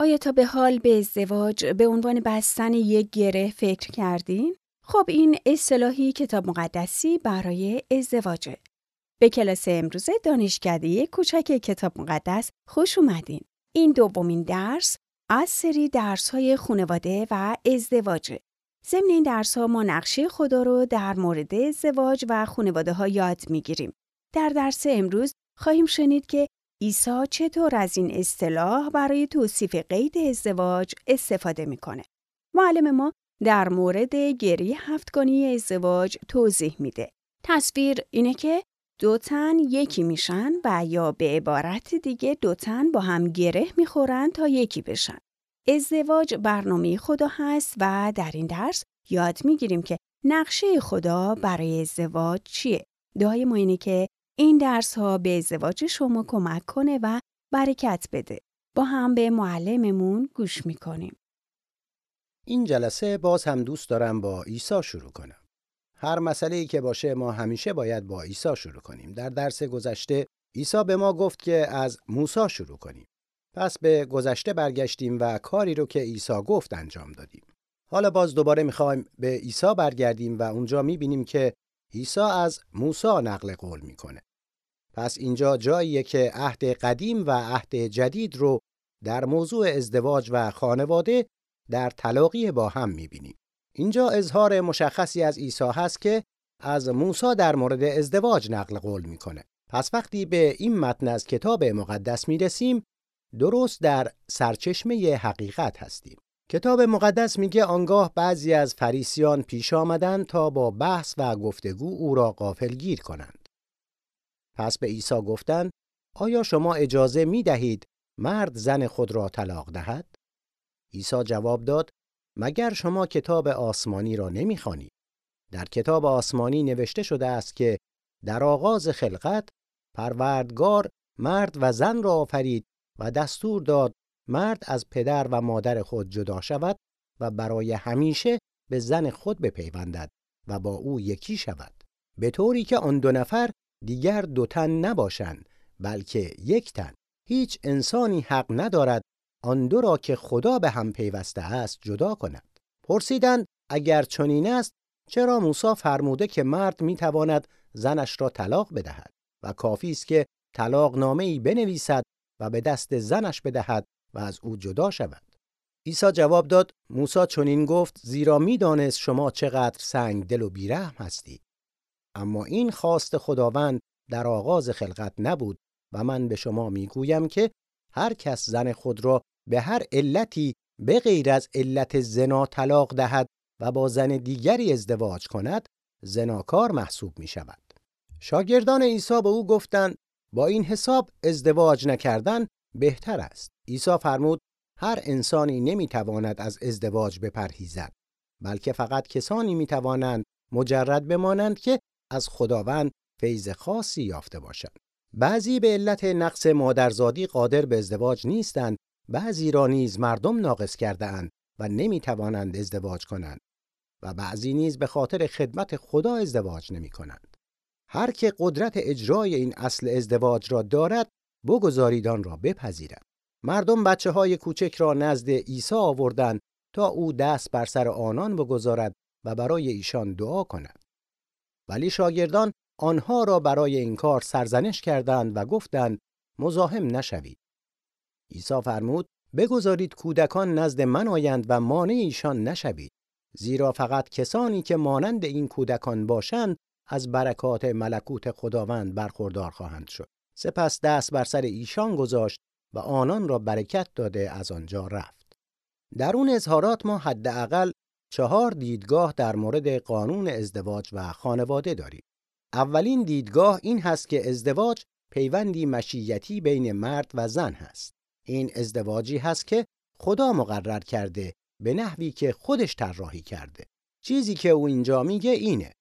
آیا تا به حال به ازدواج به عنوان بستن یک گره فکر کردین؟ خب این اصطلاحی کتاب مقدسی برای ازدواجه. به کلاس امروز دانشکده کوچک کتاب مقدس خوش اومدین. این دومین درس از سری درس های خانواده و ازدواجه. ضمن این درس ها ما نقشه خدا رو در مورد ازدواج و خانواده ها یاد می‌گیریم. در درس امروز خواهیم شنید که عیسی چطور از این اصطلاح برای توصیف قید ازدواج استفاده می‌کنه. معلم ما در مورد گری هفتگانی ازدواج توضیح میده. تصویر اینه که دو تن یکی میشن و یا به عبارت دیگه دو تن با هم گره می‌خورن تا یکی بشن. ازدواج برنامه خدا هست و در این درس یاد می‌گیریم که نقشه خدا برای ازدواج چیه. دعای ما اینه که این درس ها به ازدواج شما کمک کنه و برکت بده. با هم به معلممون گوش می‌کنیم. این جلسه باز هم دوست دارم با عیسی شروع کنم. هر مسئله ای که باشه ما همیشه باید با عیسی شروع کنیم. در درس گذشته عیسی به ما گفت که از موسی شروع کنیم. پس به گذشته برگشتیم و کاری رو که عیسی گفت انجام دادیم. حالا باز دوباره می‌خوایم به عیسی برگردیم و اونجا می‌بینیم که عیسی از موسی نقل قول می‌کنه. پس اینجا جاییه که عهد قدیم و عهد جدید رو در موضوع ازدواج و خانواده در تلاقی با هم می‌بینیم. اینجا اظهار مشخصی از عیسی هست که از موسی در مورد ازدواج نقل قول می‌کنه. پس وقتی به این متن از کتاب مقدس می‌رسیم درست در سرچشمه حقیقت هستیم. کتاب مقدس میگه آنگاه بعضی از فریسیان پیش آمدند تا با بحث و گفتگو او را گیر کنند. پس به عیسی گفتند آیا شما اجازه می دهید مرد زن خود را طلاق دهد؟ عیسی جواب داد مگر شما کتاب آسمانی را نمی‌خوانید در کتاب آسمانی نوشته شده است که در آغاز خلقت پروردگار مرد و زن را آفرید و دستور داد مرد از پدر و مادر خود جدا شود و برای همیشه به زن خود بپیوندد و با او یکی شود. به طوری که آن دو نفر دیگر دو تن نباشند بلکه یک تن. هیچ انسانی حق ندارد آن دو را که خدا به هم پیوسته است جدا کند. پرسیدند اگر چنین است چرا موسی فرموده که مرد می‌تواند زنش را طلاق بدهد؟ و کافی است که طلاق نامه ای بنویسد و به دست زنش بدهد و از او جدا شود عیسی جواب داد موسی چنین گفت زیرا می‌دانست شما چقدر سنگ دل و بیرحم هستید اما این خواست خداوند در آغاز خلقت نبود و من به شما می‌گویم که هر کس زن خود را به هر علتی به غیر از علت زنا طلاق دهد و با زن دیگری ازدواج کند زناکار محسوب می شود. شاگردان عیسی به او گفتند با این حساب ازدواج نکردن بهتر است. عیسی فرمود هر انسانی نمی‌تواند از ازدواج بپرهیزد بلکه فقط کسانی می‌توانند مجرد بمانند که از خداوند فیض خاصی یافته باشند. بعضی به علت نقص مادرزادی قادر به ازدواج نیستند بعضی را نیز مردم ناقص کرده اند و نمی توانند ازدواج کنند و بعضی نیز به خاطر خدمت خدا ازدواج نمی کنند. هر که قدرت اجرای این اصل ازدواج را دارد بگذارید آن را بپذیرد. مردم بچه های کوچک را نزد عیسی آوردند تا او دست بر سر آنان بگذارد و برای ایشان دعا کند. ولی شاگردان آنها را برای این کار سرزنش کردند و گفتند مزاحم نشوید. عیسی فرمود بگذارید کودکان نزد من آیند و مانع ایشان نشوید زیرا فقط کسانی که مانند این کودکان باشند از برکات ملکوت خداوند برخوردار خواهند شد سپس دست بر سر ایشان گذاشت و آنان را برکت داده از آنجا رفت. در اون اظهارات ما حداقل چهار دیدگاه در مورد قانون ازدواج و خانواده داریم. اولین دیدگاه این هست که ازدواج پیوندی مشیتی بین مرد و زن هست. این ازدواجی هست که خدا مقرر کرده به نحوی که خودش طراحی کرده. چیزی که او اینجا میگه اینه.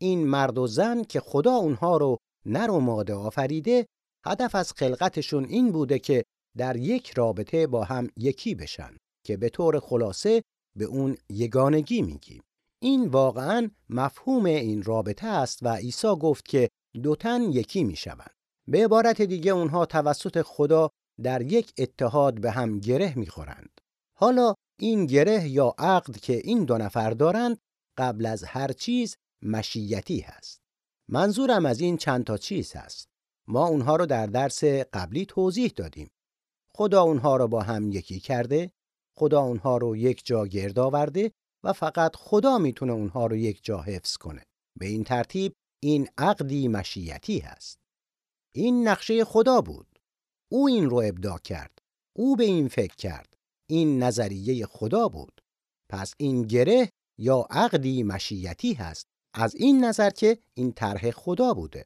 این مرد و زن که خدا اونها رو نر و ماده آفریده هدف از خلقتشون این بوده که در یک رابطه با هم یکی بشن که به طور خلاصه به اون یگانگی میگیم این واقعا مفهوم این رابطه است و عیسی گفت که دو تن یکی می‌شوند به عبارت دیگه اونها توسط خدا در یک اتحاد به هم گره می‌خورند. حالا این گره یا عقد که این دو نفر دارند قبل از هر چیز مشیتی هست. منظورم از این چند تا چیز هست. ما اونها رو در درس قبلی توضیح دادیم. خدا اونها رو با هم یکی کرده، خدا اونها رو یک جا گرد آورده و فقط خدا می‌تونه اونها رو یک جا حفظ کنه. به این ترتیب این عقدی مشیتی هست. این نقشه خدا بود. او این رو ابداع کرد. او به این فکر کرد. این نظریه خدا بود. پس این گره یا عقدی مشیتی هست. از این نظر که این طرح خدا بوده.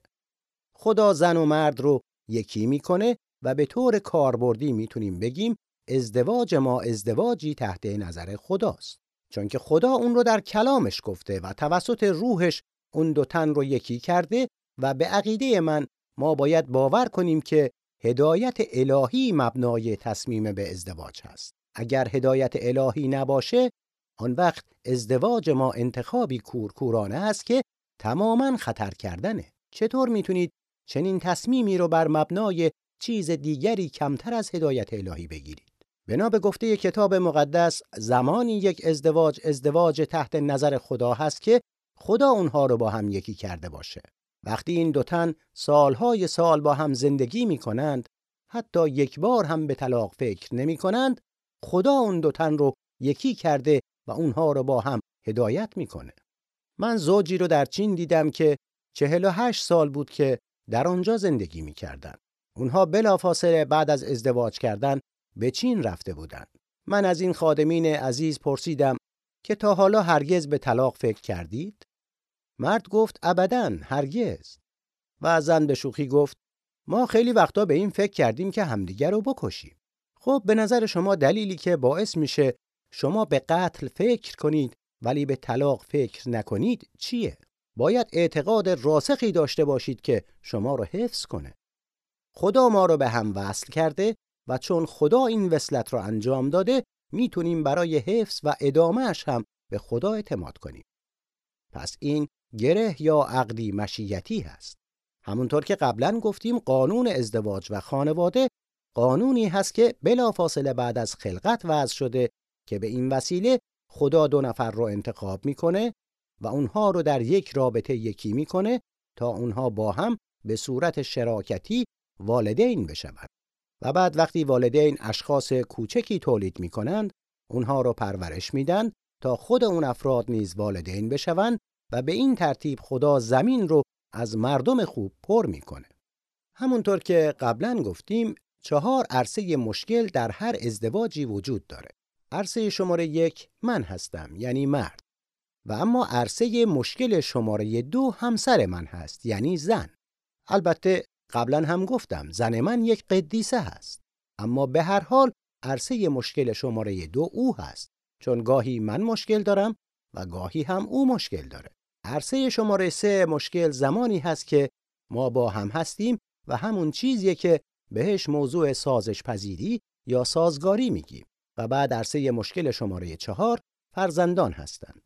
خدا زن و مرد رو یکی می‌کنه و به طور کاربردی می‌تونیم بگیم ازدواج ما ازدواجی تحت نظر خداست. چون که خدا اون رو در کلامش گفته و توسط روحش اون دو تن رو یکی کرده و به عقیده من ما باید باور کنیم که هدایت الهی مبنای تصمیم به ازدواج هست. اگر هدایت الهی نباشه آن وقت ازدواج ما انتخابی کورکورانه است که تماما خطر کردنه. چطور می‌تونید چنین تصمیمی رو بر مبنای چیز دیگری کمتر از هدایت الهی بگیرید؟ بنا به گفته کتاب مقدس زمانی یک ازدواج ازدواج تحت نظر خدا هست که خدا اونها رو با هم یکی کرده باشه. وقتی این دو تن سالهای سال با هم زندگی می کنند، حتی یک بار هم به طلاق فکر نمی کنند، خدا اون دو تن رو یکی کرده و اونها رو با هم هدایت می‌کنه. من زوجی رو در چین دیدم که 48 سال بود که در آنجا زندگی می‌کردن. اونها بلافاصله بعد از ازدواج کردن به چین رفته بودند. من از این خادمین عزیز پرسیدم که تا حالا هرگز به طلاق فکر کردید؟ مرد گفت ابدا هرگز. و زن به شوخی گفت ما خیلی وقتا به این فکر کردیم که همدیگر رو بکشیم. خب به نظر شما دلیلی که باعث میشه شما به قتل فکر کنید ولی به طلاق فکر نکنید چیه؟ باید اعتقاد راسخی داشته باشید که شما رو حفظ کنه. خدا ما رو به هم وصل کرده و چون خدا این وصلت رو انجام داده می‌تونیم برای حفظ و ادامهش هم به خدا اعتماد کنیم. پس این گره یا عقدی مشیتی هست. همونطور که قبلا گفتیم قانون ازدواج و خانواده قانونی هست که بلافاصله بعد از خلقت وضع شده که به این وسیله خدا دو نفر رو انتخاب می‌کنه و اونها رو در یک رابطه یکی می‌کنه تا اونها با هم به صورت شراکتی والدین بشوند و بعد وقتی والدین اشخاص کوچکی تولید می‌کنند اونها رو پرورش میدن تا خود اون افراد نیز والدین بشوند و به این ترتیب خدا زمین رو از مردم خوب پر می‌کنه همونطور که قبلا گفتیم چهار عرصه مشکل در هر ازدواجی وجود داره. عرصه شماره یک من هستم یعنی مرد و اما عرصه مشکل شماره دو همسر من هست یعنی زن. البته قبلا هم گفتم زن من یک قدیسه هست اما به هر حال عرصه مشکل شماره دو او هست چون گاهی من مشکل دارم و گاهی هم او مشکل داره. عرصه شماره سه مشکل زمانی هست که ما با هم هستیم و همون چیزیه که بهش موضوع سازش پذیری یا سازگاری میگیم و بعد عرصه مشکل شماره چهار فرزندان هستند.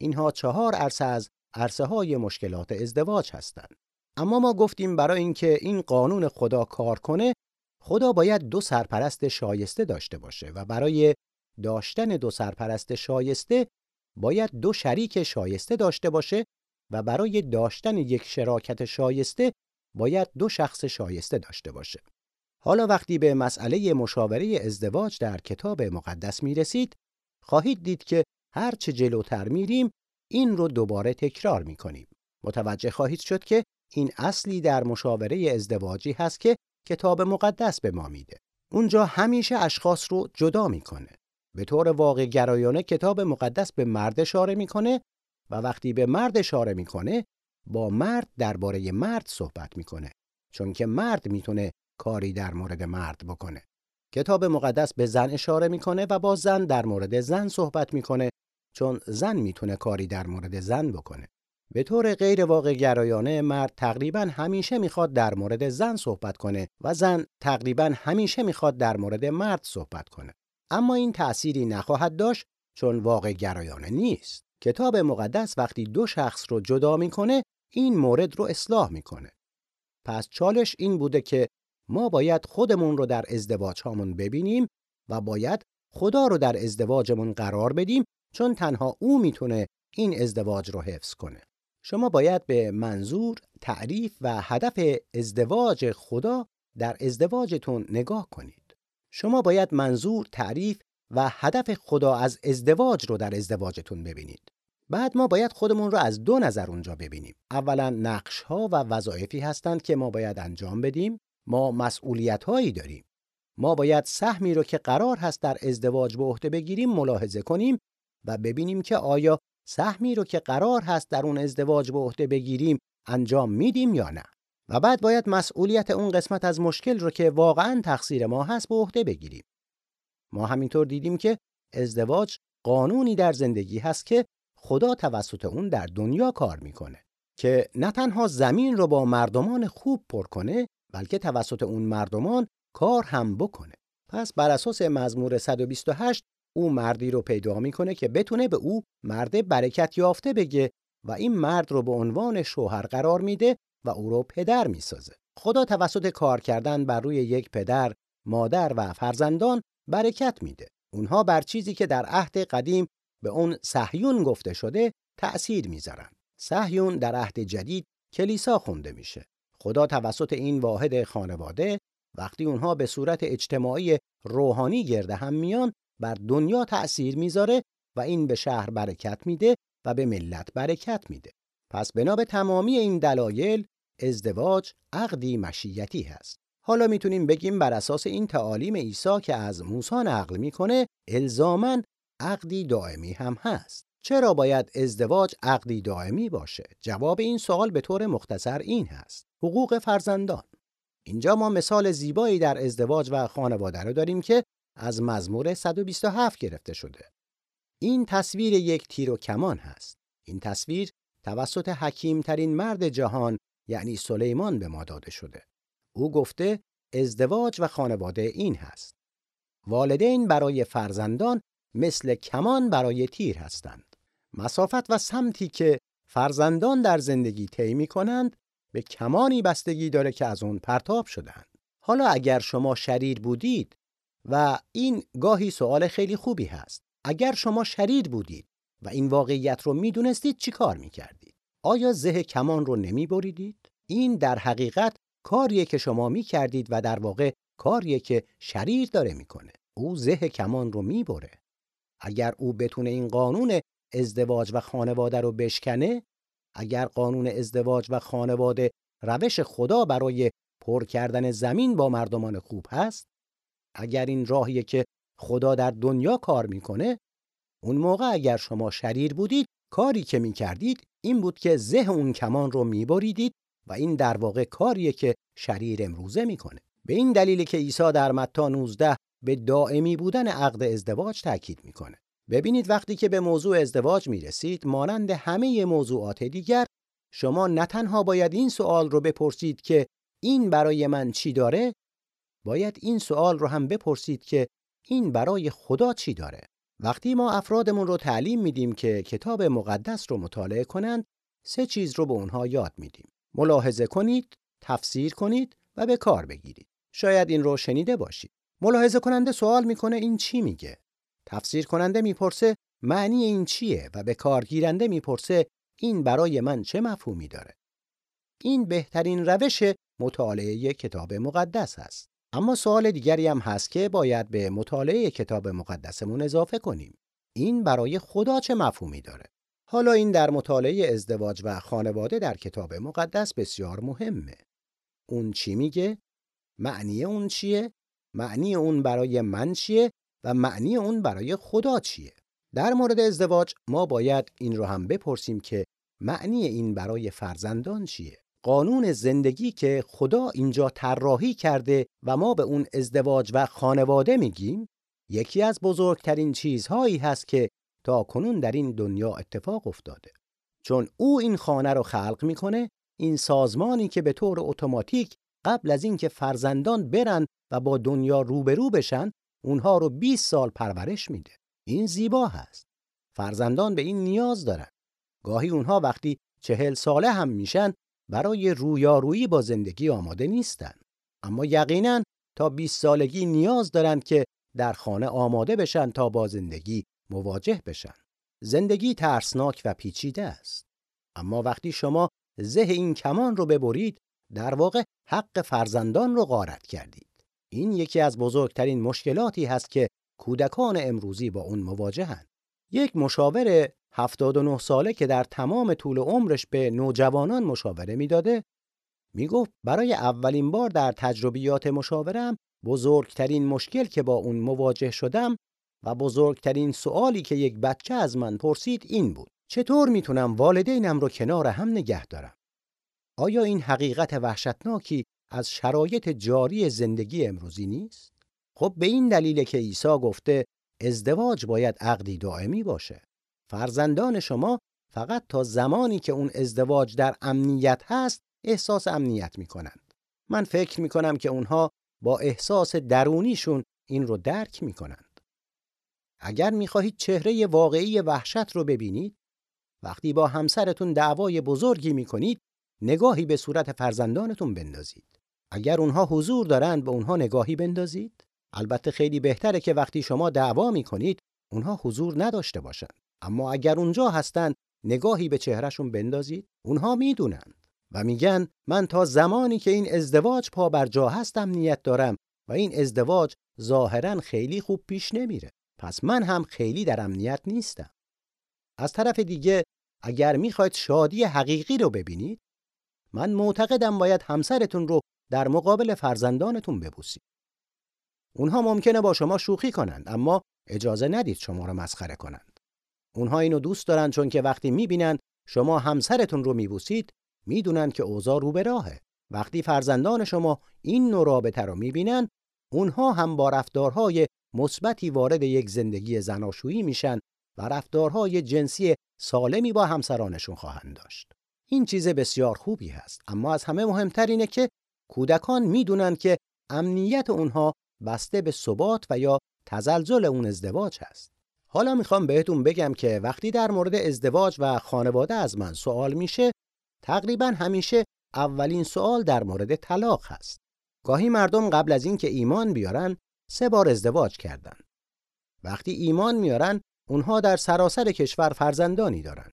اینها چهار عرصه از عرصه های مشکلات ازدواج هستند. اما ما گفتیم برای اینکه این قانون خدا کار کنه خدا باید دو سرپرست شایسته داشته باشه و برای داشتن دو سرپرست شایسته باید دو شریک شایسته داشته باشه و برای داشتن یک شراکت شایسته باید دو شخص شایسته داشته باشه. حالا وقتی به مسئله مشاوره ازدواج در کتاب مقدس می رسید، خواهید دید که هر چه جلوتر میریم این رو دوباره تکرار می کنیم. متوجه خواهید شد که این اصلی در مشاوره ازدواجی هست که کتاب مقدس به ما میده. اونجا همیشه اشخاص رو جدا می‌کنه. به طور واقع گرایانه کتاب مقدس به مرد اشاره می‌کنه و وقتی به مرد اشاره می‌کنه با مرد درباره مرد صحبت می‌کنه چون که مرد می‌تونه کاری در مورد مرد بکنه. کتاب مقدس به زن اشاره می‌کنه و با زن در مورد زن صحبت می‌کنه چون زن می‌تونه کاری در مورد زن بکنه. به طور غیر واقع گرایانه مرد تقریبا همیشه می‌خواد در مورد زن صحبت کنه و زن تقریبا همیشه می‌خواد در مورد مرد صحبت کنه. اما این تأثیری نخواهد داشت چون واقع گرایانه نیست. کتاب مقدس وقتی دو شخص رو جدا می‌کنه این مورد رو اصلاح می‌کنه. پس چالش این بوده که ما باید خودمون رو در ازدواج هامون ببینیم و باید خدا رو در ازدواجمون قرار بدیم چون تنها او می‌تونه این ازدواج رو حفظ کنه. شما باید به منظور، تعریف و هدف ازدواج خدا در ازدواجتون نگاه کنید. شما باید منظور، تعریف و هدف خدا از ازدواج رو در ازدواجتون ببینید. بعد ما باید خودمون رو از دو نظر اونجا ببینیم. اولا نقش ها و وظایفی هستند که ما باید انجام بدیم. ما مسئولیت هایی داریم. ما باید سهمی رو که قرار هست در ازدواج به عهده بگیریم ملاحظه کنیم و ببینیم که آیا سهمی رو که قرار هست در اون ازدواج به عهده بگیریم انجام میدیم یا نه. و بعد باید مسئولیت اون قسمت از مشکل رو که واقعا تقصیر ما هست به عهده بگیریم. ما همینطور دیدیم که ازدواج قانونی در زندگی هست که خدا توسط اون در دنیا کار می‌کنه که نه تنها زمین رو با مردمان خوب پر کنه بلکه توسط اون مردمان کار هم بکنه. پس بر اساس مزمور 128 او مردی رو پیدا می‌کنه که بتونه به او مرد برکت یافته بگه و این مرد رو به عنوان شوهر قرار میده و او رو پدر می‌سازه. خدا توسط کار کردن بر روی یک پدر مادر و فرزندان برکت میده. اونها بر چیزی که در عهد قدیم به اون صهیون گفته شده تأثیر می‌ذارن. صهیون در عهد جدید کلیسا خونده میشه. خدا توسط این واحد خانواده وقتی اونها به صورت اجتماعی روحانی گرده هم میان بر دنیا تأثیر می‌ذاره و این به شهر برکت میده و به ملت برکت میده. پس بنا به تمامی این دلایل ازدواج عقدی مشیتی هست. حالا می‌تونیم بگیم بر اساس این تعالیم عیسی که از موسی نقل می‌کنه الزامن عقدی دائمی هم هست. چرا باید ازدواج عقدی دائمی باشه؟ جواب این سوال به طور مختصر این هست. حقوق فرزندان. اینجا ما مثال زیبایی در ازدواج و خانواده رو داریم که از مزمور 127 گرفته شده. این تصویر یک تیر و کمان هست. این تصویر توسط حکیم ترین مرد جهان یعنی سلیمان به ما داده شده. او گفته ازدواج و خانواده این هست. والدین برای فرزندان مثل کمان برای تیر هستند. مسافت و سمتی که فرزندان در زندگی طی می کنند به کمانی بستگی داره که از اون پرتاب شدند. حالا اگر شما شریر بودید و این گاهی سوال خیلی خوبی هست. اگر شما شریر بودید و این واقعیت رو می‌دونستید چی کار می‌کردید؟ آیا زه کمان رو نمی بریدید؟ این در حقیقت کاریه که شما می کردید و در واقع کاریه که شریر داره می‌کنه. او زه کمان رو می‌بره. اگر او بتونه این قانون ازدواج و خانواده رو بشکنه اگر قانون ازدواج و خانواده روش خدا برای پر کردن زمین با مردمان خوب هست اگر این راهیه که خدا در دنیا کار می‌کنه اون موقع اگر شما شریر بودید کاری که می‌کردید این بود که زه اون کمان رو میبریدید و این در واقع کاریه که شریر امروزه می‌کنه به این دلیل که عیسی در متی 19 به دائمی بودن عقد ازدواج تاکید می‌کنه. ببینید وقتی که به موضوع ازدواج می‌رسید مانند همه موضوعات دیگر شما نه تنها باید این سوال رو بپرسید که این برای من چی داره باید این سوال رو هم بپرسید که این برای خدا چی داره. وقتی ما افرادمون رو تعلیم میدیم که کتاب مقدس رو مطالعه کنند سه چیز رو به اونها یاد میدیم. ملاحظه کنید تفسیر کنید و به کار بگیرید. شاید این رو شنیده باشید. ملاحظه کننده سوال می‌کنه این چی میگه؟ تفسیر کننده می‌پرسه معنی این چیه و به کارگیرنده می‌پرسه این برای من چه مفهومی داره؟ این بهترین روش مطالعه کتاب مقدس است. اما سوال دیگری هم هست که باید به مطالعه کتاب مقدسمون اضافه کنیم. این برای خدا چه مفهومی داره؟ حالا این در مطالعه ازدواج و خانواده در کتاب مقدس بسیار مهمه. اون چی میگه؟ معنی اون چیه معنی اون برای من چیه و معنی اون برای خدا چیه؟ در مورد ازدواج ما باید این رو هم بپرسیم که معنی این برای فرزندان چیه؟ قانون زندگی که خدا اینجا طراحی کرده و ما به اون ازدواج و خانواده میگیم یکی از بزرگترین چیزهایی هست که تا کنون در این دنیا اتفاق افتاده. چون او این خانه رو خلق می‌کنه این سازمانی که به طور اتوماتیک قبل از اینکه فرزندان برن و با دنیا روبرو بشن اونها رو 20 سال پرورش میده این زیبا هست فرزندان به این نیاز دارن گاهی اونها وقتی چهل ساله هم میشن برای رویارویی با زندگی آماده نیستن اما یقینا تا 20 سالگی نیاز دارند که در خانه آماده بشن تا با زندگی مواجه بشن. زندگی ترسناک و پیچیده است. اما وقتی شما زه این کمان رو ببرید در واقع حق فرزندان رو غارت کردید. این یکی از بزرگترین مشکلاتی هست که کودکان امروزی با اون مواجهند. یک مشاور 79 ساله که در تمام طول عمرش به نوجوانان مشاوره می‌داده می‌گفت برای اولین بار در تجربیات مشاورم بزرگترین مشکل که با اون مواجه شدم و بزرگترین سوالی که یک بچه از من پرسید این بود چطور می‌تونم والدینم رو کنار هم نگه دارم آیا این حقیقت وحشتناکی از شرایط جاری زندگی امروزی نیست خب به این دلیل که عیسی گفته ازدواج باید عقدی دائمی باشه فرزندان شما فقط تا زمانی که اون ازدواج در امنیت هست احساس امنیت می‌کنند. من فکر می‌کنم که اونها با احساس درونیشون این رو درک می‌کنند. اگر می‌خواهید چهره واقعی وحشت رو ببینید وقتی با همسرتون دعوای بزرگی می‌کنید نگاهی به صورت فرزندانتون بندازید. اگر اونها حضور دارند به اونها نگاهی بندازید. البته خیلی بهتره که وقتی شما دعوا می‌کنید اونها حضور نداشته باشند. اما اگر اونجا هستند نگاهی به چهرهشون بندازید اونها می‌دونند و میگن من تا زمانی که این ازدواج پا بر جا هستم نیت دارم و این ازدواج ظاهرا خیلی خوب پیش نمیره پس من هم خیلی در امنیت نیستم از طرف دیگه اگر می‌خواید شادی حقیقی رو ببینید من معتقدم باید همسرتون رو در مقابل فرزندانتون ببوسید اونها ممکنه با شما شوخی کنند اما اجازه ندید شما رو مسخره کنند اونها اینو دوست دارن چون که وقتی می‌بینن شما همسرتون رو میبوسید می‌دونن که اوضاع رو به راهه. وقتی فرزندان شما این نوع رابطه رو می‌بینن اونها هم با رفتارهای مثبتی وارد یک زندگی زناشویی میشن و رفتارهای جنسی سالمی با همسرانشون خواهند داشت. این چیز بسیار خوبی هست اما از همه مهمتر اینه که کودکان می‌دونن که امنیت اونها بسته به ثبات و یا تزلزل اون ازدواج هست. حالا می‌خوام بهتون بگم که وقتی در مورد ازدواج و خانواده از من سوال میشه تقریبا همیشه اولین سوال در مورد طلاق هست. گاهی مردم قبل از اینکه ایمان بیارن سه بار ازدواج کردن. وقتی ایمان میارن اونها در سراسر کشور فرزندانی دارن.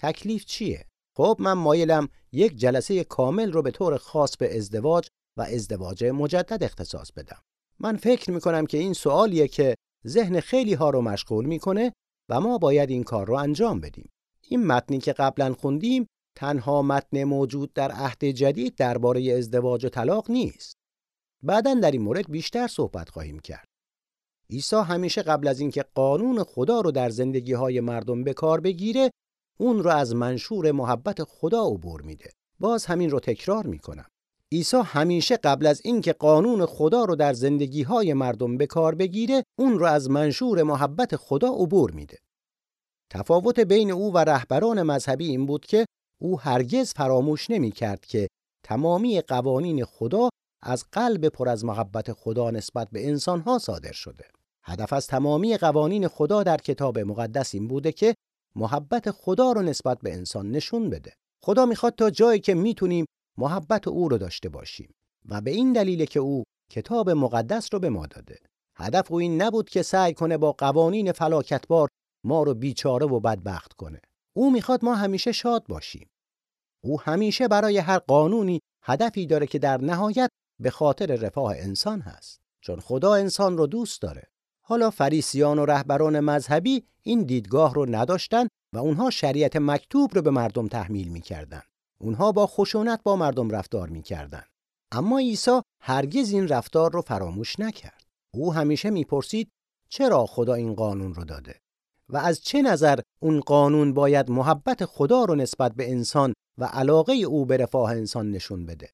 تکلیف چیه؟ خب من مایلم یک جلسه کامل رو به طور خاص به ازدواج و ازدواج مجدد اختصاص بدم. من فکر می‌کنم که این سوالیه که ذهن خیلی ها رو مشغول می‌کنه و ما باید این کار رو انجام بدیم. این متنی که قبلا خوندیم تنها متن موجود در عهد جدید درباره ازدواج و طلاق نیست. بعدا در این مورد بیشتر صحبت خواهیم کرد. عیسی همیشه قبل از اینکه قانون خدا رو در زندگی های مردم به کار بگیره اون رو از منشور محبت خدا عبور میده. باز همین رو تکرار می‌کنم. عیسی همیشه قبل از اینکه قانون خدا رو در زندگی های مردم به کار بگیره اون رو از منشور محبت خدا عبور میده. تفاوت بین او و رهبران مذهبی این بود که او هرگز فراموش نمی کرد که تمامی قوانین خدا از قلب پر از محبت خدا نسبت به انسانها صادر شده. هدف از تمامی قوانین خدا در کتاب مقدس این بوده که محبت خدا رو نسبت به انسان نشون بده. خدا می‌خواد تا جایی که می‌تونیم محبت او رو داشته باشیم و به این دلیل که او کتاب مقدس رو به ما داده. هدف او این نبود که سعی کنه با قوانین فلاکتبار ما رو بیچاره و بدبخت کنه. او می‌خواد ما همیشه شاد باشیم. او همیشه برای هر قانونی هدفی داره که در نهایت به خاطر رفاه انسان هست. چون خدا انسان رو دوست داره. حالا فریسیان و رهبران مذهبی این دیدگاه رو نداشتن و اونها شریعت مکتوب رو به مردم تحمیل می‌کردن اونها با خشونت با مردم رفتار می‌کردند. اما عیسی هرگز این رفتار رو فراموش نکرد. او همیشه می‌پرسید چرا خدا این قانون رو داده و از چه نظر اون قانون باید محبت خدا رو نسبت به انسان و علاقه او به رفاه انسان نشون بده.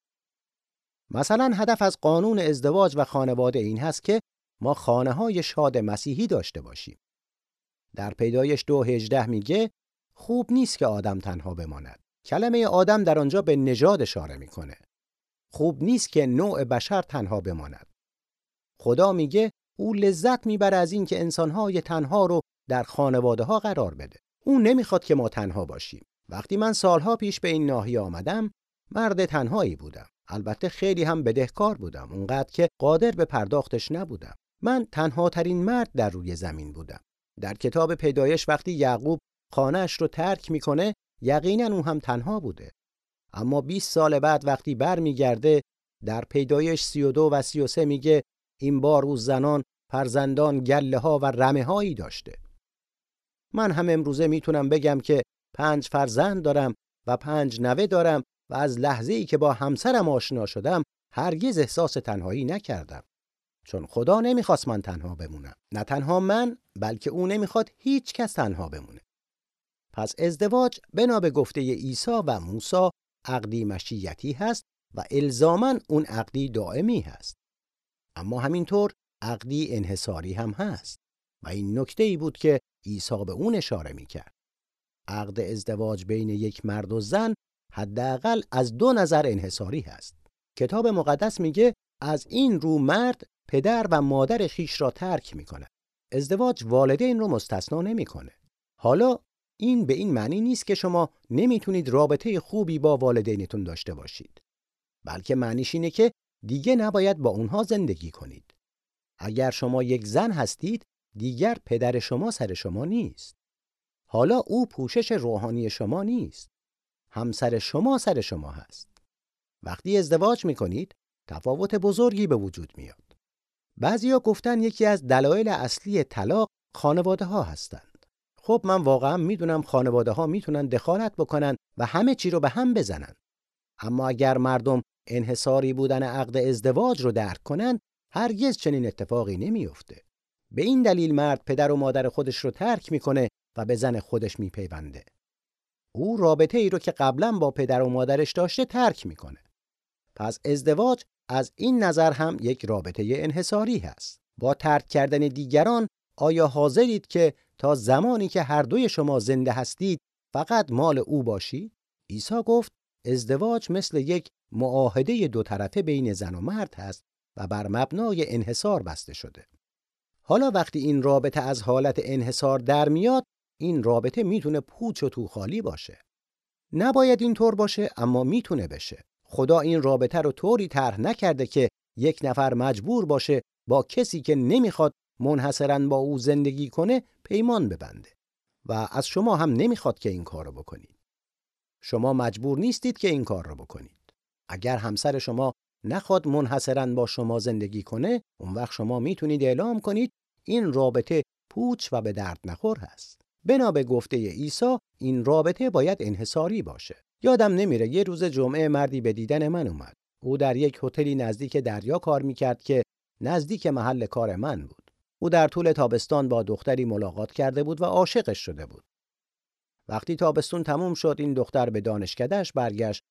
مثلا هدف از قانون ازدواج و خانواده این هست که ما خانه های شاد مسیحی داشته باشیم. در پیدایش دو هجده میگه خوب نیست که آدم تنها بماند. کلمه آدم در آنجا به نژاد اشاره می‌کنه. خوب نیست که نوع بشر تنها بماند. خدا میگه او لذت می‌بره از اینکه انسانهای تنها رو در خانواده ها قرار بده. او نمی‌خواد که ما تنها باشیم. وقتی من سالها پیش به این ناحیه آمدم، مرد تنهایی بودم. البته خیلی هم بدهکار بودم اونقدر که قادر به پرداختش نبودم من تنها ترین مرد در روی زمین بودم. در کتاب پیدایش وقتی یعقوب خانهش رو ترک می‌کنه یقینا اون هم تنها بوده. اما 20 سال بعد وقتی برمیگرده در پیدایش 32 و 33 میگه این بار او زنان فرزندان گله ها و رمه هایی داشته. من هم امروزه می‌تونم بگم که پنج فرزند دارم و پنج نوه دارم و از لحظه ای که با همسرم آشنا شدم هرگز احساس تنهایی نکردم. چون خدا نمی‌خواست من تنها بمونم. نه تنها من بلکه او نمی‌خواد هیچ کس تنها بمونه. پس ازدواج بنا به گفته عیسی و موسی عقدی مشیتی هست و الزاما اون عقدی دائمی هست. اما همینطور عقدی انحصاری هم هست. و این نکته ای بود که عیسی به اون اشاره می‌کرد. عقد ازدواج بین یک مرد و زن حداقل از دو نظر انحصاری هست. کتاب مقدس میگه از این رو مرد پدر و مادر خیش را ترک می‌کنه ازدواج والدین رو مستثنا نمی‌کنه. حالا این به این معنی نیست که شما نمی‌تونید رابطه خوبی با والدینتون داشته باشید. بلکه معنیش اینه که دیگه نباید با اونها زندگی کنید. اگر شما یک زن هستید دیگر پدر شما سر شما نیست. حالا او پوشش روحانی شما نیست. همسر شما سر شما هست. وقتی ازدواج می‌کنید تفاوت بزرگی به وجود میاد. بعضیا گفتن یکی از دلایل اصلی طلاق خانواده ها هستند. خب من واقعا می‌دونم خانواده ها می‌تونن دخالت بکنن و همه چی رو به هم بزنن. اما اگر مردم انحصاری بودن عقد ازدواج رو درک کنن هرگز چنین اتفاقی نمیافته. به این دلیل مرد پدر و مادر خودش رو ترک می‌کنه و به زن خودش میپیونده. او رابطه ای رو که قبلا با پدر و مادرش داشته ترک می‌کنه. پس ازدواج از این نظر هم یک رابطه انحصاری هست. با ترک کردن دیگران آیا حاضرید که تا زمانی که هر دوی شما زنده هستید فقط مال او باشید؟ عیسی گفت ازدواج مثل یک معاهده دو طرفه بین زن و مرد هست و بر مبنای انحصار بسته شده. حالا وقتی این رابطه از حالت انحصار در میاد، این رابطه می‌تونه پوچ و تو خالی باشه. نباید اینطور باشه اما می‌تونه بشه. خدا این رابطه رو طوری طرح نکرده که یک نفر مجبور باشه با کسی که نمی‌خواد منحصرا با او زندگی کنه پیمان ببنده و از شما هم نمی‌خواد که این کار رو بکنید. شما مجبور نیستید که این کار رو بکنید. اگر همسر شما نخواد منحصرا با شما زندگی کنه، اون وقت شما می‌تونید اعلام کنید این رابطه پوچ و به درد نخور هست. بنا به گفته عیسی این رابطه باید انحصاری باشه. یادم نمیره یه روز جمعه مردی به دیدن من اومد. او در یک هتلی نزدیک دریا کار می‌کرد که نزدیک محل کار من بود. او در طول تابستان با دختری ملاقات کرده بود و عاشقش شده بود. وقتی تابستون تموم شد این دختر به دانشکدهش برگشت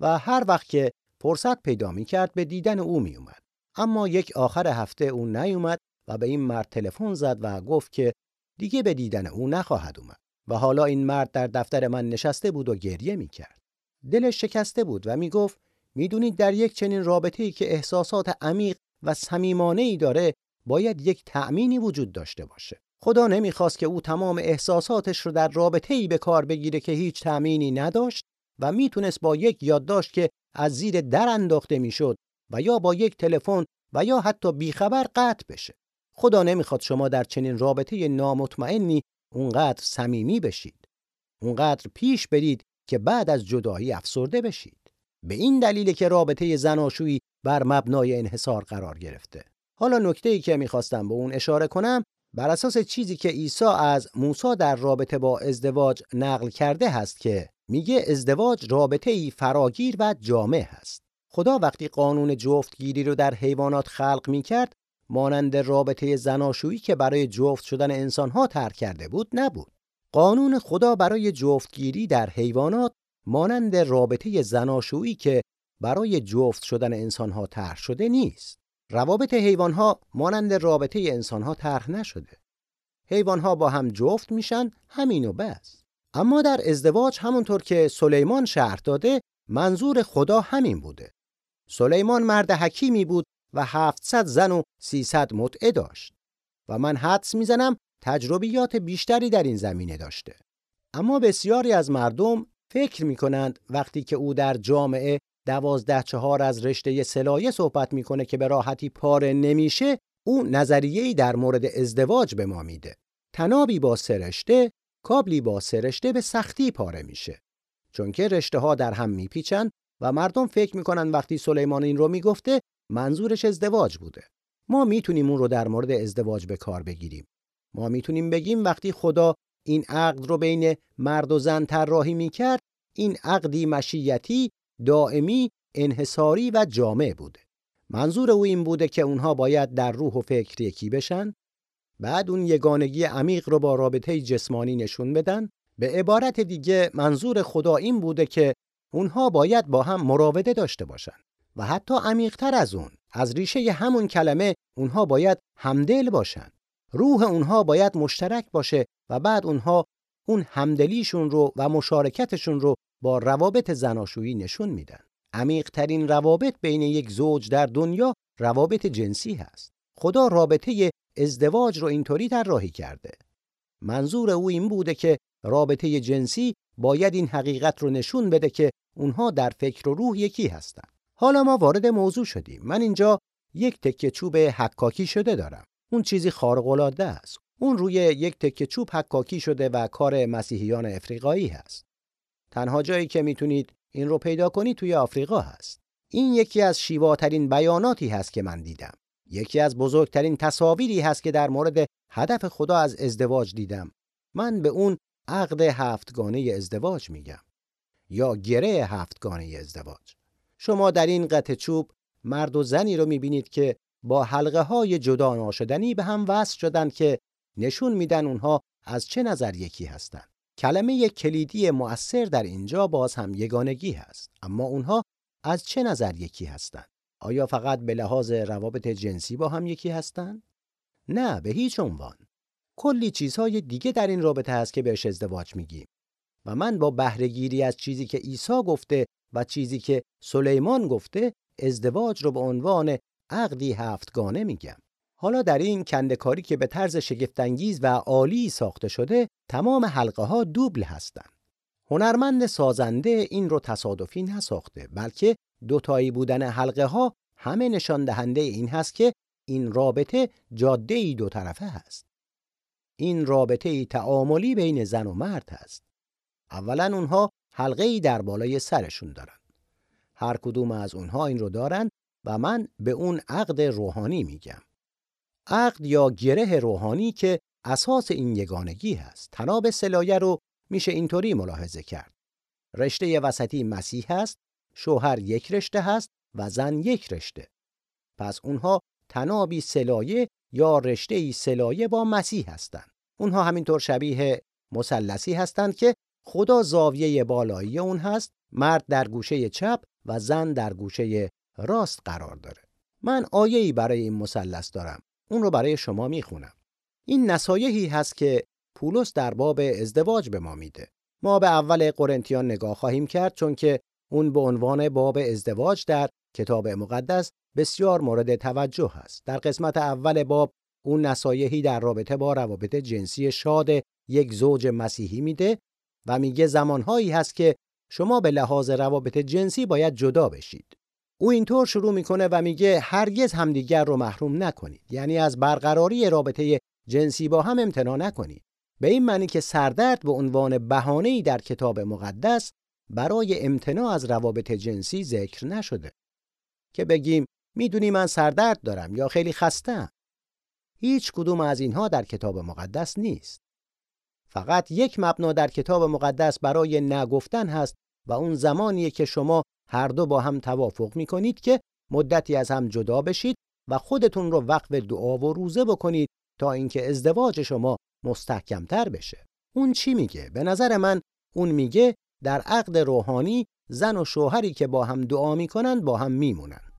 و هر وقت که فرصت پیدا می کرد به دیدن او می اومد. اما یک آخر هفته او نیومد و به این مرد تلفن زد و گفت که دیگه به دیدن او نخواهد اومد. و حالا این مرد در دفتر من نشسته بود و گریه می کرد. دلش شکسته بود و می گفت می‌دونید در یک چنین رابطه ای که احساسات عمیق و صمیمانه ای داره باید یک تأمینی وجود داشته باشه. خدا نمی‌خواست که او تمام احساساتش رو در رابطه ای به کار بگیره که هیچ تأمینی نداشت و می‌تونست با یک یادداشت که از زیر در انداخته می‌شد و یا با یک تلفن و یا حتی بیخبر قطع بشه. خدا نمی‌خواد شما در چنین رابطه نامطمئنی اونقدر صمیمی بشید. اونقدر پیش برید که بعد از جدایی افسرده بشید. به این دلیل که رابطه زناشویی بر مبنای انحصار قرار گرفته. حالا نکته ای که می‌خواستم به اون اشاره کنم بر اساس چیزی که عیسی از موسی در رابطه با ازدواج نقل کرده هست که میگه ازدواج رابطه ای فراگیر و جامع هست. خدا وقتی قانون جفتگیری رو در حیوانات خلق می‌کرد مانند رابطه زناشویی که برای جفت شدن انسانها ترک کرده بود نبود. قانون خدا برای جفتگیری در حیوانات مانند رابطه زناشویی که برای جفت شدن انسانها طرح شده نیست. روابط حیوانها مانند رابطه انسانها طرح نشده. حیوانها با هم جفت میشن همین و بس. اما در ازدواج همونطور که سلیمان شهر داده منظور خدا همین بوده. سلیمان مرد حکیمی بود و 700 زن و 300 متعه داشت و من حدس می‌زنم تجربیات بیشتری در این زمینه داشته. اما بسیاری از مردم فکر می کنند وقتی که او در جامعه دوازده چهار از رشته سلایه صحبت می‌کنه که به راحتی پاره نمیشه او نظریه‌ای در مورد ازدواج به ما میده تنابی با سرشته کابلی با سرشته به سختی پاره میشه چون که رشته ها در هم میپیچن و مردم فکر می‌کنن وقتی سلیمان این رو می‌گفته منظورش ازدواج بوده. ما می‌تونیم اون رو در مورد ازدواج به کار بگیریم. ما می‌تونیم بگیم وقتی خدا این عقد رو بین مرد و زن طراحی می‌کرد این عقدی مشیتی دائمی انحصاری و جامع بوده. منظور او این بوده که اونها باید در روح و فکر یکی بشن بعد اون یگانگی عمیق رو با رابطه جسمانی نشون بدن. به عبارت دیگه منظور خدا این بوده که اونها باید با هم مراوده داشته باشن. و حتی عمیقتر از اون از ریشه همون کلمه اونها باید همدل باشن روح اونها باید مشترک باشه و بعد اونها اون همدلیشون رو و مشارکتشون رو با روابط زناشویی نشون میدن. عمیقترین روابط بین یک زوج در دنیا روابط جنسی هست. خدا رابطه ازدواج رو اینطوری طراحی کرده. منظور او این بوده که رابطه جنسی باید این حقیقت رو نشون بده که اونها در فکر و روح یکی هستن. حالا ما وارد موضوع شدیم. من اینجا یک تکه چوب حکاکی شده دارم. اون چیزی خارق العاده است. اون روی یک تکه چوب حکاکی شده و کار مسیحیان افریقایی هست. تنها جایی که می‌تونید این رو پیدا کنید توی آفریقا هست. این یکی از شیواترین بیاناتی هست که من دیدم. یکی از بزرگترین تصاویری هست که در مورد هدف خدا از ازدواج دیدم. من به اون عقد هفتگانه ازدواج میگم. یا گره هفتگانه ازدواج. شما در این قطع چوب مرد و زنی رو می‌بینید که با حلقه های جدا ناشدنی به هم وصل شدن که نشون میدن اونها از چه نظر یکی هستند. کلمه کلیدی مؤثر در اینجا باز هم یگانگی هست اما اونها از چه نظر یکی هستند آیا فقط به لحاظ روابط جنسی با هم یکی هستند نه به هیچ عنوان. کلی چیزهای دیگه در این رابطه هست که بهش ازدواج میگیم. و من با بهرهگیری از چیزی که عیسی گفته و چیزی که سلیمان گفته ازدواج رو به عنوان عقدی هفتگانه میگم حالا در این کندکاری که به طرز شگفتانگیز و عالی ساخته شده تمام حلقه ها دوبل هستند. هنرمند سازنده این رو تصادفی نساخته بلکه دوتایی بودن حلقه ها همه نشان دهنده این هست که این رابطه جاده ای دو طرفه هست. این رابطه ای تعاملی بین زن و مرد هست. اولا اونها حلقه ای در بالای سرشون دارن. هر کدوم از اونها این رو دارن و من به اون عقد روحانی میگم. عقد یا گره روحانی که اساس این یگانگی هست. تناب سلایه رو میشه اینطوری ملاحظه کرد. رشته وسطی مسیح هست، شوهر یک رشته هست و زن یک رشته. پس اونها تنابی سلایه یا رشته سلایه با مسیح هستند. اونها همینطور شبیه مثلثی هستند که خدا زاویه بالایی اون هست، مرد در گوشه چپ و زن در گوشه راست قرار داره. من آیه‌ای برای این مثلث دارم. اون رو برای شما می‌خونم. این نصایحی هست که پولس در باب ازدواج به ما میده. ما به اول قرنتیان نگاه خواهیم کرد چون که اون به عنوان باب ازدواج در کتاب مقدس بسیار مورد توجه است. در قسمت اول باب اون نصایحی در رابطه با روابط جنسی شاد یک زوج مسیحی میده و میگه زمانهایی هست که شما به لحاظ روابط جنسی باید جدا بشید. او اینطور شروع می‌کنه و میگه هرگز همدیگر رو محروم نکنید. یعنی از برقراری رابطه جنسی با هم امتنا نکنید. به این معنی که سردرد به عنوان بهانه‌ای در کتاب مقدس برای امتناع از روابط جنسی ذکر نشده. که بگیم می‌دونی من سردرد دارم یا خیلی خستم هیچ کدوم از اینها در کتاب مقدس نیست. فقط یک مبنا در کتاب مقدس برای نگفتن هست و اون زمانیه که شما هر دو با هم توافق می کنید که مدتی از هم جدا بشید و خودتون رو وقف دعا و روزه بکنید تا اینکه ازدواج شما مستحکمتر بشه. اون چی میگه؟ به نظر من اون میگه در عقد روحانی زن و شوهری که با هم دعا می‌کنن با هم میمونن.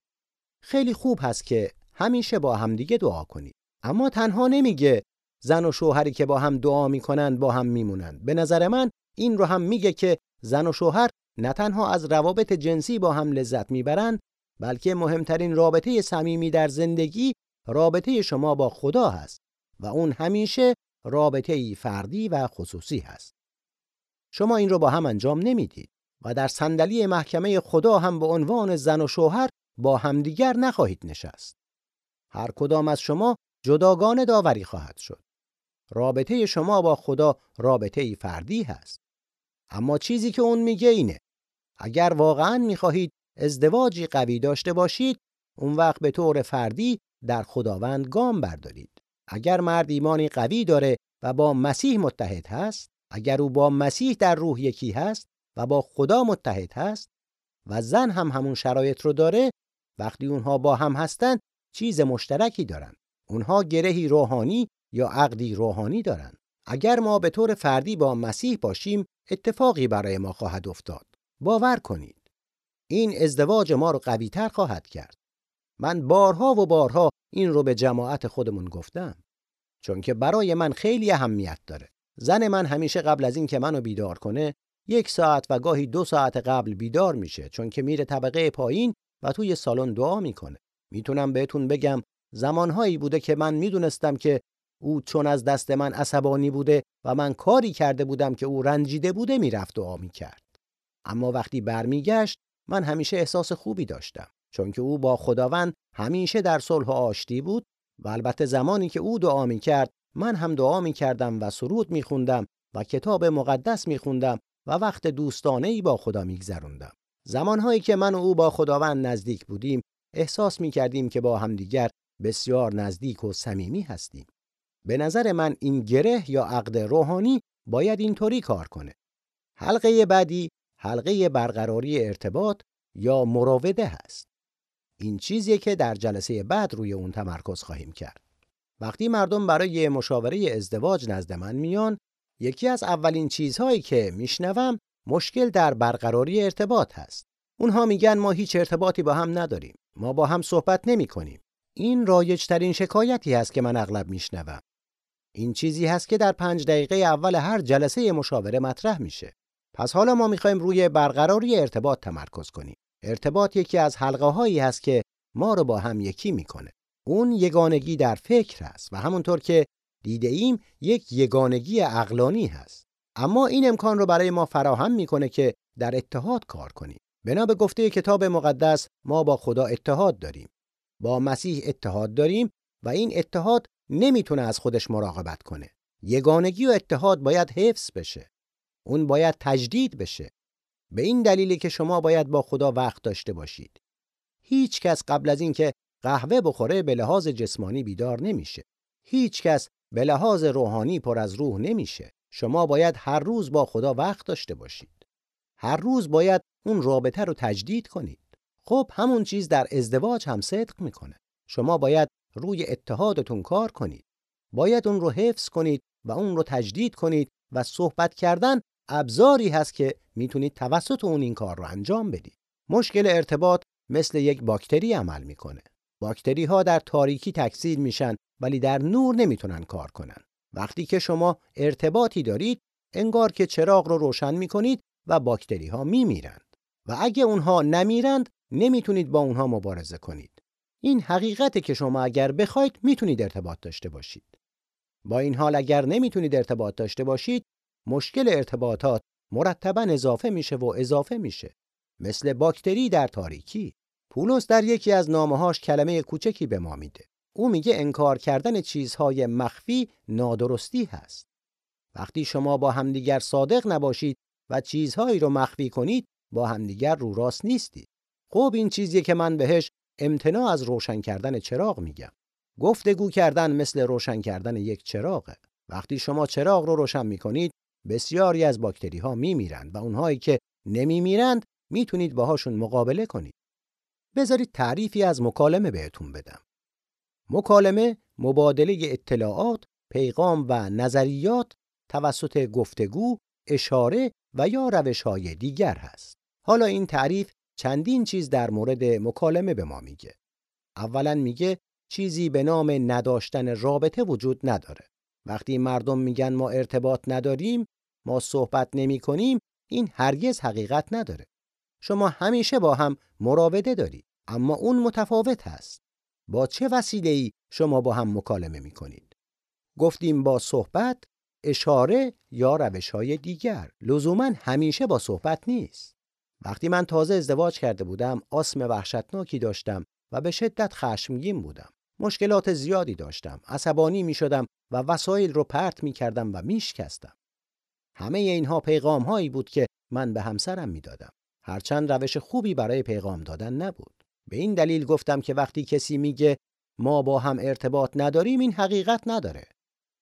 خیلی خوب هست که همیشه با هم دیگه دعا کنید. اما تنها نمیگه زن و شوهری که با هم دعا می‌کنن با هم میمونن. به نظر من این رو هم میگه که زن و شوهر نه تنها از روابط جنسی با هم لذت می‌برند بلکه مهمترین رابطه صمیمی در زندگی رابطه شما با خدا هست و اون همیشه رابطه فردی و خصوصی هست. شما این رو با هم انجام نمی‌دید. و در صندلی محکمه خدا هم به عنوان زن و شوهر با همدیگر نخواهید نشست. هر کدام از شما جداگانه داوری خواهد شد. رابطه شما با خدا رابطه ای فردی هست. اما چیزی که اون میگه اینه اگر واقعا می‌خواهید ازدواجی قوی داشته باشید اون وقت به طور فردی در خداوند گام بردارید. اگر مرد ایمانی قوی داره و با مسیح متحد هست، اگر او با مسیح در روح یکی هست و با خدا متحد هست و زن هم همون شرایط رو داره، وقتی اونها با هم هستند چیز مشترکی دارن. اونها گرهی روحانی یا عقدی روحانی دارن. اگر ما به طور فردی با مسیح باشیم، اتفاقی برای ما خواهد افتاد. باور کنید. این ازدواج ما رو قویتر خواهد کرد. من بارها و بارها این رو به جماعت خودمون گفتم. چون که برای من خیلی اهمیت داره. زن من همیشه قبل از این که منو بیدار کنه یک ساعت و گاهی دو ساعت قبل بیدار میشه چون که میره طبقه پایین و توی سالن دعا می‌کنه. می‌تونم بهتون بگم زمانهایی بوده که من می‌دونستم که او چون از دست من عصبانی بوده و من کاری کرده بودم که او رنجیده بوده می‌رفت دعا می‌کرد. اما وقتی برمیگشت من همیشه احساس خوبی داشتم چون که او با خداوند همیشه در صلح و آشتی بود و البته زمانی که او دعا می‌کرد من هم دعا می‌کردم و سرود میخوندم و کتاب مقدس میخوندم و وقت دوستانه ای با خدا میگذروندم. زمانهایی که من و او با خداوند نزدیک بودیم احساس می‌کردیم که با همدیگر بسیار نزدیک و صمیمی هستیم. به نظر من این گره یا عقد روحانی باید اینطوری کار کنه. حلقه بعدی حلقه برقراری ارتباط یا مراوده هست. این چیزیه که در جلسه بعد روی اون تمرکز خواهیم کرد. وقتی مردم برای مشاوره ازدواج نزد من میان، یکی از اولین چیزهایی که میشنوم مشکل در برقراری ارتباط هست. اونها میگن ما هیچ ارتباطی با هم نداریم. ما با هم صحبت نمی کنیم. این رایج ترین شکایتی هست که من اغلب میشنوم. این چیزی هست که در پنج دقیقه اول هر جلسه مشاوره مطرح میشه. پس حالا ما می‌خوایم روی برقراری ارتباط تمرکز کنیم. ارتباط یکی از حلقه هایی هست که ما رو با هم یکی می‌کنه. اون یگانگی در فکر هست و همونطور که دیده ایم یک یگانگی اقلانی هست. اما این امکان رو برای ما فراهم می‌کنه که در اتحاد کار کنیم. بنا به گفته کتاب مقدس ما با خدا اتحاد داریم. با مسیح اتحاد داریم و این اتحاد نمی‌تونه از خودش مراقبت کنه. یگانگی و اتحاد باید حفظ بشه. اون باید تجدید بشه. به این دلیلی که شما باید با خدا وقت داشته باشید. هیچ کس قبل از اینکه قهوه بخوره به لحاظ جسمانی بیدار نمیشه. هیچ کس به لحاظ روحانی پر از روح نمیشه. شما باید هر روز با خدا وقت داشته باشید. هر روز باید اون رابطه رو تجدید کنید. خب همون چیز در ازدواج هم صدق می‌کنه. شما باید روی اتحادتون کار کنید. باید اون رو حفظ کنید و اون رو تجدید کنید و صحبت کردن ابزاری هست که می‌تونید توسط اون این کار رو انجام بدید. مشکل ارتباط مثل یک باکتری عمل می‌کنه. باکتری ها در تاریکی تکثیر میشن ولی در نور نمی‌تونن کار کنن. وقتی که شما ارتباطی دارید انگار که چراغ رو روشن می‌کنید و باکتری ها میمیرند و اگه اونها نمیرند نمی‌تونید با اونها مبارزه کنید. این حقیقته که شما اگر بخواید می‌تونید ارتباط داشته باشید. با این حال اگر نمی‌تونید ارتباط داشته باشید مشکل ارتباطات مرتبا اضافه میشه و اضافه میشه. مثل باکتری در تاریکی. پولس در یکی از نامه‌هاش کلمه کوچکی به ما میده. او میگه انکار کردن چیزهای مخفی نادرستی هست. وقتی شما با همدیگر صادق نباشید و چیزهایی رو مخفی کنید با همدیگر رو راست نیستید. خب این چیزی که من بهش امتناع از روشن کردن چراغ میگم گفتگو کردن مثل روشن کردن یک چراغه وقتی شما چراغ رو روشن می‌کنید بسیاری از باکتری ها میمیرند و اونهایی که نمیمیرند می‌تونید باهاشون مقابله کنید. بذارید تعریفی از مکالمه بهتون بدم. مکالمه مبادله اطلاعات، پیغام و نظریات توسط گفتگو، اشاره و یا روش های دیگر هست. حالا این تعریف چندین چیز در مورد مکالمه به ما میگه. اولا میگه چیزی به نام نداشتن رابطه وجود نداره. وقتی مردم میگن ما ارتباط نداریم، ما صحبت نمی کنیم، این هرگز حقیقت نداره. شما همیشه با هم مراوده دارید، اما اون متفاوت هست. با چه وسیله شما با هم مکالمه می کنید؟ گفتیم با صحبت، اشاره یا روش های دیگر. لزوما همیشه با صحبت نیست. وقتی من تازه ازدواج کرده بودم آسم وحشتناکی داشتم و به شدت خشمگین بودم. مشکلات زیادی داشتم. عصبانی می شدم و وسایل رو پرت می کردم و می شکستم. همه اینها پیغام هایی بود که من به همسرم می دادم. هرچند روش خوبی برای پیغام دادن نبود. به این دلیل گفتم که وقتی کسی میگه ما با هم ارتباط نداریم این حقیقت نداره.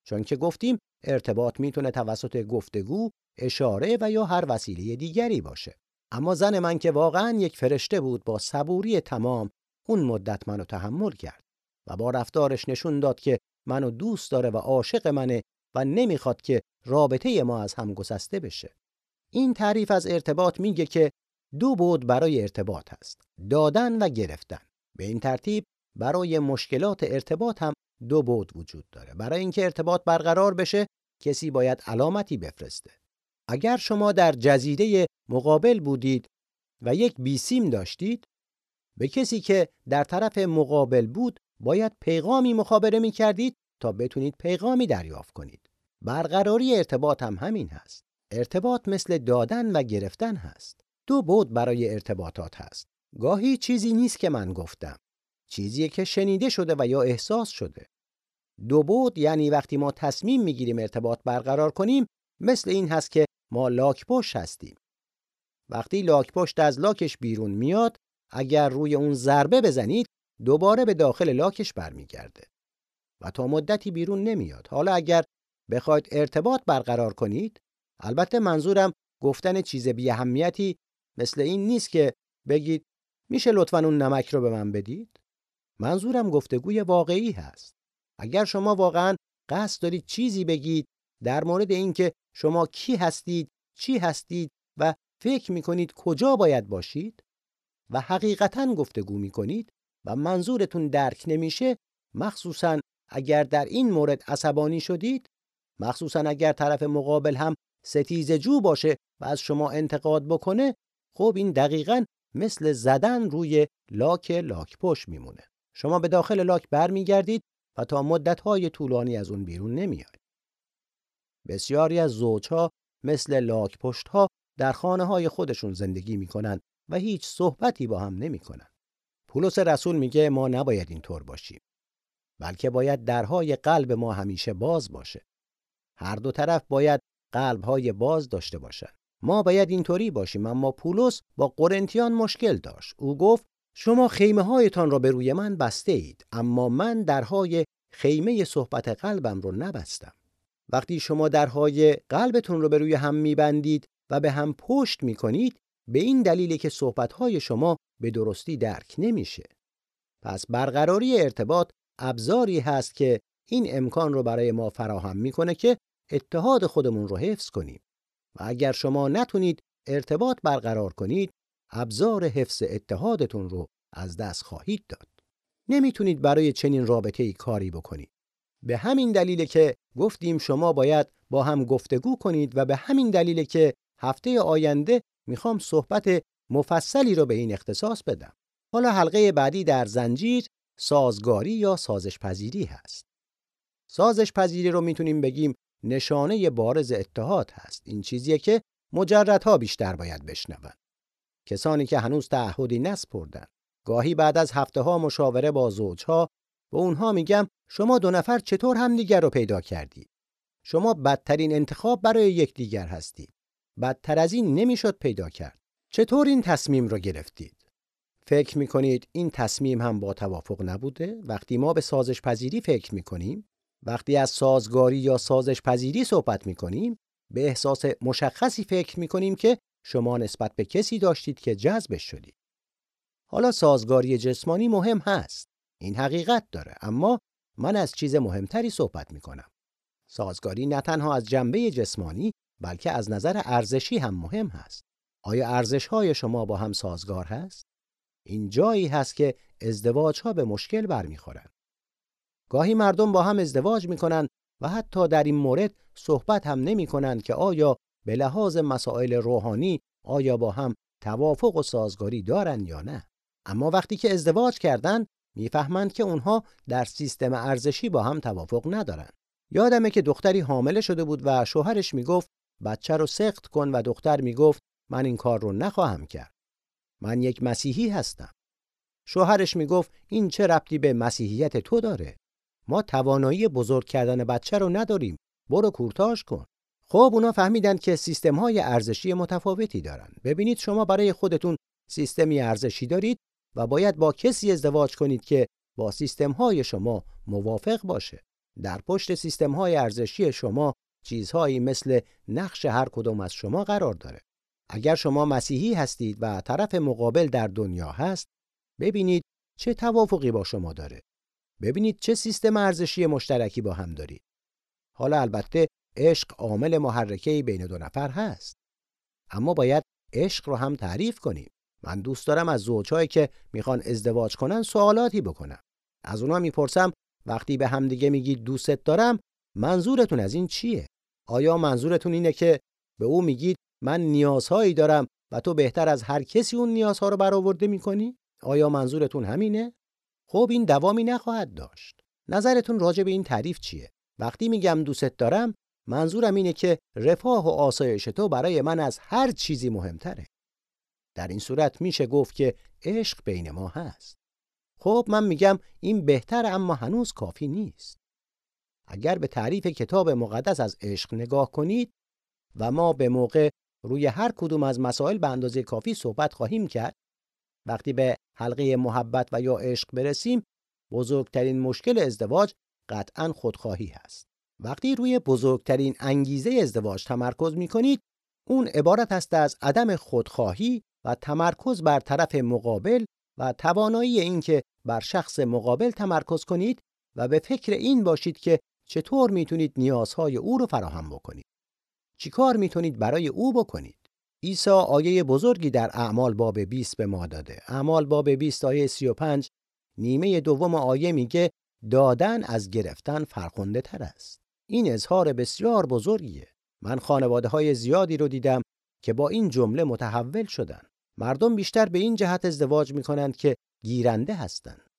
چون که گفتیم ارتباط می‌تونه توسط گفتگو، اشاره و یا هر وسیله دیگری باشه. اما زن من که واقعا یک فرشته بود با صبوری تمام اون مدت منو تحمل کرد و با رفتارش نشون داد که منو دوست داره و عاشق منه و نمی‌خواد که رابطه ما از هم گسسته بشه. این تعریف از ارتباط میگه که دو بود برای ارتباط هست. دادن و گرفتن. به این ترتیب برای مشکلات ارتباط هم دو بود وجود داره. برای اینکه ارتباط برقرار بشه کسی باید علامتی بفرسته. اگر شما در جزیره مقابل بودید و یک بیسیم داشتید به کسی که در طرف مقابل بود باید پیغامی مخابره می کردید تا بتونید پیغامی دریافت کنید. برقراری ارتباط هم همین هست. ارتباط مثل دادن و گرفتن هست. دو بود برای ارتباطات هست. گاهی چیزی نیست که من گفتم. چیزی که شنیده شده و یا احساس شده. دو بود یعنی وقتی ما تصمیم می‌گیریم ارتباط برقرار کنیم مثل این هست که ما لاک پشت هستیم. وقتی لاک پشت از لاکش بیرون میاد اگر روی اون ضربه بزنید دوباره به داخل لاکش برمیگرده و تا مدتی بیرون نمیاد. حالا اگر بخواید ارتباط برقرار کنید البته منظورم گفتن چیز بی اهمیتی مثل این نیست که بگید میشه لطفا اون نمک رو به من بدید منظورم گفتگوی واقعی هست اگر شما واقعا قصد دارید چیزی بگید در مورد اینکه شما کی هستید چی هستید و فکر می‌کنید کجا باید باشید؟ و حقیقتا گفتگو می‌کنید و منظورتون درک نمیشه مخصوصا اگر در این مورد عصبانی شدید مخصوصا اگر طرف مقابل هم ستیز جو باشه و از شما انتقاد بکنه خب این دقیقا مثل زدن روی لاک لاک پشت میمونه. شما به داخل لاک برمیگردید و تا مدتهای طولانی از اون بیرون نمیاد بسیاری از زوجها مثل لاک پشت در خانه های خودشون زندگی می‌کنن و هیچ صحبتی با هم نمی‌کنن. پولس رسول میگه ما نباید اینطور باشیم. بلکه باید درهای قلب ما همیشه باز باشه. هر دو طرف باید قلبهای باز داشته باشن. ما باید اینطوری باشیم اما پولس با قرنتیان مشکل داشت. او گفت شما خیمه هایتان را به روی من بسته اید اما من درهای خیمه صحبت قلبم رو نبستم. وقتی شما درهای قلبتون رو به روی هم میبندید و به هم پشت می‌کنید به این دلیلی که صحبتهای شما به درستی درک نمیشه. پس برقراری ارتباط ابزاری هست که این امکان رو برای ما فراهم می‌کنه که اتحاد خودمون رو حفظ کنیم. و اگر شما نتونید ارتباط برقرار کنید، ابزار حفظ اتحادتون رو از دست خواهید داد. نمی‌تونید برای چنین رابطه ای کاری بکنید. به همین دلیل که گفتیم شما باید با هم گفتگو کنید و به همین دلیل که هفته آینده می‌خوام صحبت مفصلی رو به این اختصاص بدم. حالا حلقه بعدی در زنجیر سازگاری یا سازش پذیری هست. سازش پذیری رو می‌تونیم بگیم نشانه بارز اتحاد هست. این چیزیه که مجردها بیشتر باید بشنون. کسانی که هنوز تعهدی نسپردن. گاهی بعد از هفته ها مشاوره با زوجها به اونها میگم شما دو نفر چطور همدیگر رو پیدا کردید؟ شما بدترین انتخاب برای یکدیگر هستید. بدتر از این نمی‌شد پیدا کرد. چطور این تصمیم را گرفتید؟ فکر می کنید این تصمیم هم با توافق نبوده؟ وقتی ما به سازش پذیری فکر می کنیم، وقتی از سازگاری یا سازش پذیری صحبت می کنیم، به احساس مشخصی فکر می کنیم که شما نسبت به کسی داشتید که جذبش شدید. حالا سازگاری جسمانی مهم هست. این حقیقت داره اما من از چیز مهمتری صحبت می کنم. سازگاری نه تنها از جنبه جسمانی بلکه از نظر ارزشی هم مهم هست. آیا ارزش های شما با هم سازگار هست؟ این جایی هست که ازدواج ها به مشکل برمیخورن. گاهی مردم با هم ازدواج می‌کنن و حتی در این مورد صحبت هم نمی که آیا به لحاظ مسائل روحانی آیا با هم توافق و سازگاری دارن یا نه. اما وقتی که ازدواج کردن می‌فهمند که اونها در سیستم ارزشی با هم توافق ندارن. یادمه که دختری حامله شده بود و شوهرش می‌گفت بچه رو سخت کن و دختر می‌گفت من این کار رو نخواهم کرد. من یک مسیحی هستم. شوهرش می‌گفت این چه ربطی به مسیحیت تو داره؟ ما توانایی بزرگ کردن بچه رو نداریم. برو کورتاژ کن. خب اونا فهمیدن که سیستم های ارزشی متفاوتی دارن. ببینید شما برای خودتون سیستمی ارزشی دارید و باید با کسی ازدواج کنید که با سیستم های شما موافق باشه. در پشت سیستم های ارزشی شما چیزهایی مثل نقش هر کدوم از شما قرار داره. اگر شما مسیحی هستید و طرف مقابل در دنیا هست، ببینید چه توافقی با شما داره. ببینید چه سیستم ارزشی مشترکی با هم دارید. حالا البته عشق عامل محرکه بین دو نفر هست. اما باید عشق رو هم تعریف کنیم. من دوست دارم از زوجهایی که می‌خوان ازدواج کنن سوالاتی بکنم. از اونا می‌پرسم وقتی به همدیگه میگید دوستت دارم منظورتون از این چیه؟ آیا منظورتون اینه که به او میگید من نیازهایی دارم و تو بهتر از هر کسی اون نیازها رو برآورده می‌کنی؟ آیا منظورتون همینه؟ خب این دوامی نخواهد داشت. نظرتون راجع به این تعریف چیه؟ وقتی میگم دوستت دارم منظورم اینه که رفاه و آسایش تو برای من از هر چیزی مهمتره. در این صورت میشه گفت که عشق بین ما هست. خب من میگم این بهتر اما هنوز کافی نیست. اگر به تعریف کتاب مقدس از عشق نگاه کنید و ما به موقع روی هر کدوم از مسائل به اندازه کافی صحبت خواهیم کرد وقتی به حلقه محبت و یا عشق برسیم بزرگترین مشکل ازدواج قطعا خودخواهی هست وقتی روی بزرگترین انگیزه ازدواج تمرکز می کنید اون عبارت است از عدم خودخواهی و تمرکز بر طرف مقابل و توانایی اینکه بر شخص مقابل تمرکز کنید و به فکر این باشید که چطور می‌تونید نیازهای او رو فراهم بکنید. چیکار می‌تونید برای او بکنید؟ عیسی آیه بزرگی در اعمال باب 20 به ما داده. اعمال باب 20 آیه 35 نیمه دوم آیه میگه دادن از گرفتن فرخنده تر است. این اظهار بسیار بزرگیه. من خانواده های زیادی رو دیدم که با این جمله متحول شدن. مردم بیشتر به این جهت ازدواج می‌کنند که گیرنده هستند.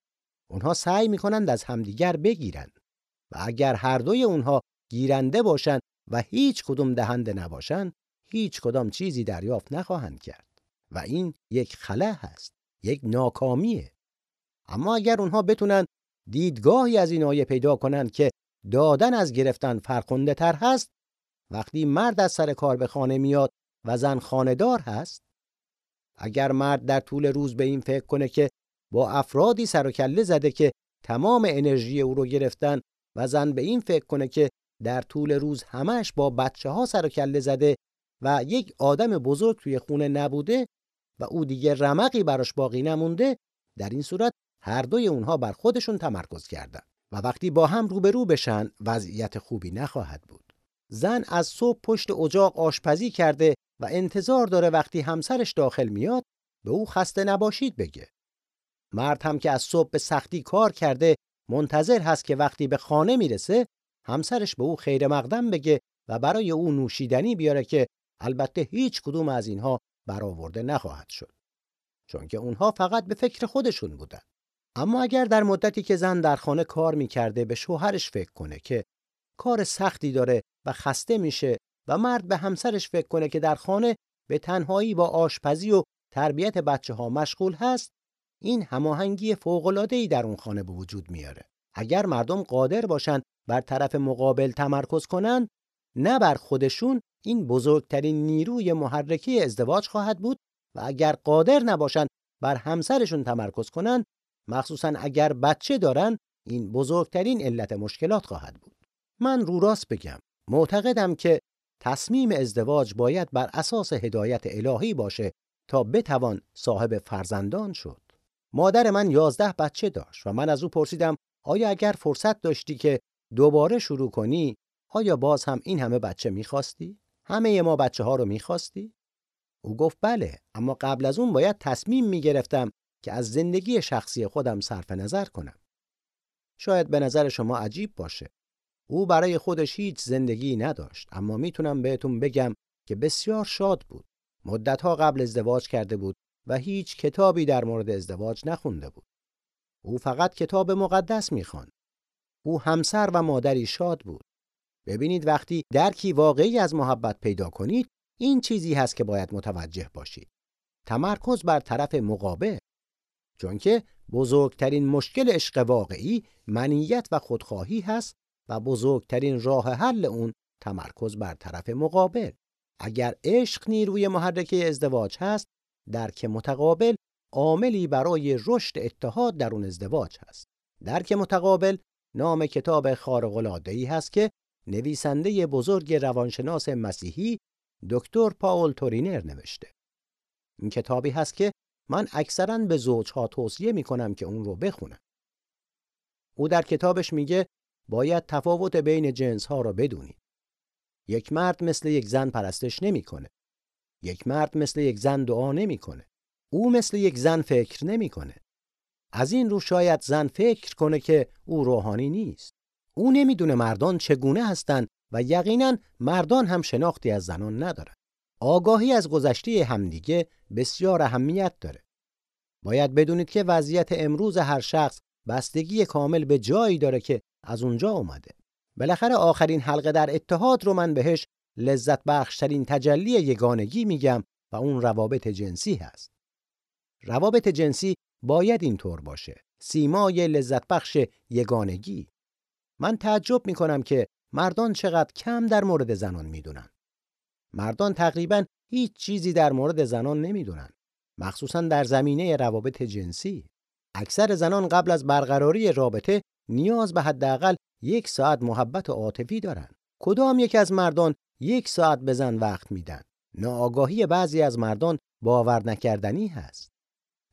اونها سعی می‌کنند از همدیگر بگیرند و اگر هر دوی اونها گیرنده باشند و هیچ کدوم دهنده نباشند هیچ کدام چیزی دریافت نخواهند کرد و این یک خلاه هست یک ناکامیه. اما اگر اونها بتونن دیدگاهی از این آیه پیدا کنند که دادن از گرفتن فرخنده تر هست وقتی مرد از سر کار به خانه میاد و زن خانهدار هست اگر مرد در طول روز به این فکر کنه که با افرادی سر و کله زده که تمام انرژی او رو گرفتن و زن به این فکر کنه که در طول روز همش با بچه ها سر و کله زده و یک آدم بزرگ توی خونه نبوده و او دیگه رمقی براش باقی نمونده در این صورت هر دوی اونها بر خودشون تمرکز کردن و وقتی با هم روبرو بشن وضعیت خوبی نخواهد بود. زن از صبح پشت اجاق آشپزی کرده و انتظار داره وقتی همسرش داخل میاد به او خسته نباشید بگه. مرد هم که از صبح به سختی کار کرده منتظر هست که وقتی به خانه می‌رسه همسرش به او خیر مقدم بگه و برای او نوشیدنی بیاره که البته هیچ کدوم از اینها برآورده نخواهد شد. چون که اونها فقط به فکر خودشون بودن. اما اگر در مدتی که زن در خانه کار می‌کرده به شوهرش فکر کنه که کار سختی داره و خسته میشه و مرد به همسرش فکر کنه که در خانه به تنهایی با آشپزی و تربیت بچه ها مشغول هست این هماهنگی ای در اون خانه به وجود میاره. اگر مردم قادر باشند بر طرف مقابل تمرکز کنند نه بر خودشون این بزرگترین نیروی محرکه ازدواج خواهد بود و اگر قادر نباشند بر همسرشون تمرکز کنند مخصوصا اگر بچه دارن این بزرگترین علت مشکلات خواهد بود. من رو راست بگم معتقدم که تصمیم ازدواج باید بر اساس هدایت الهی باشه تا بتوان صاحب فرزندان شد مادر من یازده بچه داشت و من از او پرسیدم آیا اگر فرصت داشتی که دوباره شروع کنی آیا باز هم این همه بچه می‌خواستی؟ همه ما بچه ها رو می‌خواستی؟ او گفت بله اما قبل از اون باید تصمیم می‌گرفتم که از زندگی شخصی خودم صرف نظر کنم. شاید به نظر شما عجیب باشه. او برای خودش هیچ زندگی نداشت اما می‌تونم بهتون بگم که بسیار شاد بود. مدتها قبل ازدواج کرده بود و هیچ کتابی در مورد ازدواج نخونده بود. او فقط کتاب مقدس می‌خواند. او همسر و مادری شاد بود. ببینید وقتی درکی واقعی از محبت پیدا کنید، این چیزی هست که باید متوجه باشید. تمرکز بر طرف مقابل چون که بزرگترین مشکل عشق واقعی منیت و خودخواهی هست و بزرگترین راه حل اون تمرکز بر طرف مقابل. اگر عشق نیروی محرکه ازدواج هست درک متقابل عاملی برای رشد اتحاد در اون ازدواج هست. درک متقابل نام کتاب خارق ای هست که نویسنده بزرگ روانشناس مسیحی دکتر پاول تورینر نوشته. این کتابی هست که من اکثرا به زوجها توصیه می کنم که اون رو بخونن. او در کتابش میگه باید تفاوت بین جنس ها رو بدونید. یک مرد مثل یک زن پرستش نمی‌کنه. یک مرد مثل یک زن دعا نمی‌کنه. او مثل یک زن فکر نمی‌کنه. از این رو شاید زن فکر کنه که او روحانی نیست. او نمی‌دونه مردان چگونه هستند و یقینا مردان هم شناختی از زنان ندارن. آگاهی از گذشته همدیگه بسیار اهمیت داره. باید بدونید که وضعیت امروز هر شخص بستگی کامل به جایی داره که از اونجا اومده. بالاخره آخرین حلقه در اتحاد رو من بهش لذت بخشترین تجلی یگانگی میگم و اون روابط جنسی هست. روابط جنسی باید اینطور باشه. سیمای لذت بخش یگانگی. من تعجب می‌کنم که مردان چقدر کم در مورد زنان می‌دونن. مردان تقریبا هیچ چیزی در مورد زنان نمی‌دونن مخصوصا در زمینه روابط جنسی اکثر زنان قبل از برقراری رابطه نیاز به حداقل یک ساعت محبت عاطفی دارند. کدام یک از مردان یک ساعت به زن وقت میدن؟ ناآگاهی بعضی از مردان باور نکردنی هست.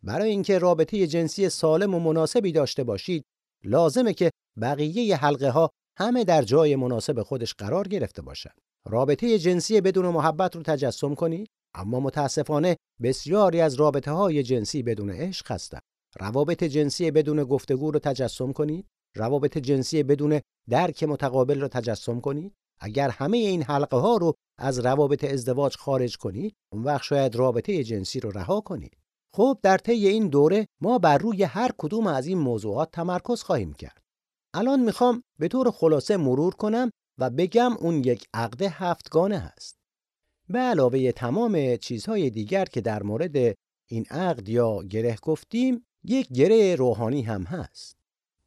برای اینکه رابطه جنسی سالم و مناسبی داشته باشید لازمه که بقیه حلقه ها همه در جای مناسب خودش قرار گرفته باشند رابطه جنسی بدون محبت رو تجسم کنید اما متاسفانه بسیاری از رابطه های جنسی بدون عشق هستند. روابط جنسی بدون گفتگو رو تجسم کنید. روابط جنسی بدون درک متقابل رو تجسم کنید. اگر همه این حلقه ها رو از روابط ازدواج خارج کنید اون وقت شاید رابطه جنسی رو رها کنید. خب در طی این دوره ما بر روی هر کدوم از این موضوعات تمرکز خواهیم کرد. الان می‌خوام به طور خلاصه مرور کنم و بگم اون یک عقد هفتگانه هست. به علاوه تمام چیزهای دیگر که در مورد این عقد یا گره گفتیم یک گره روحانی هم هست.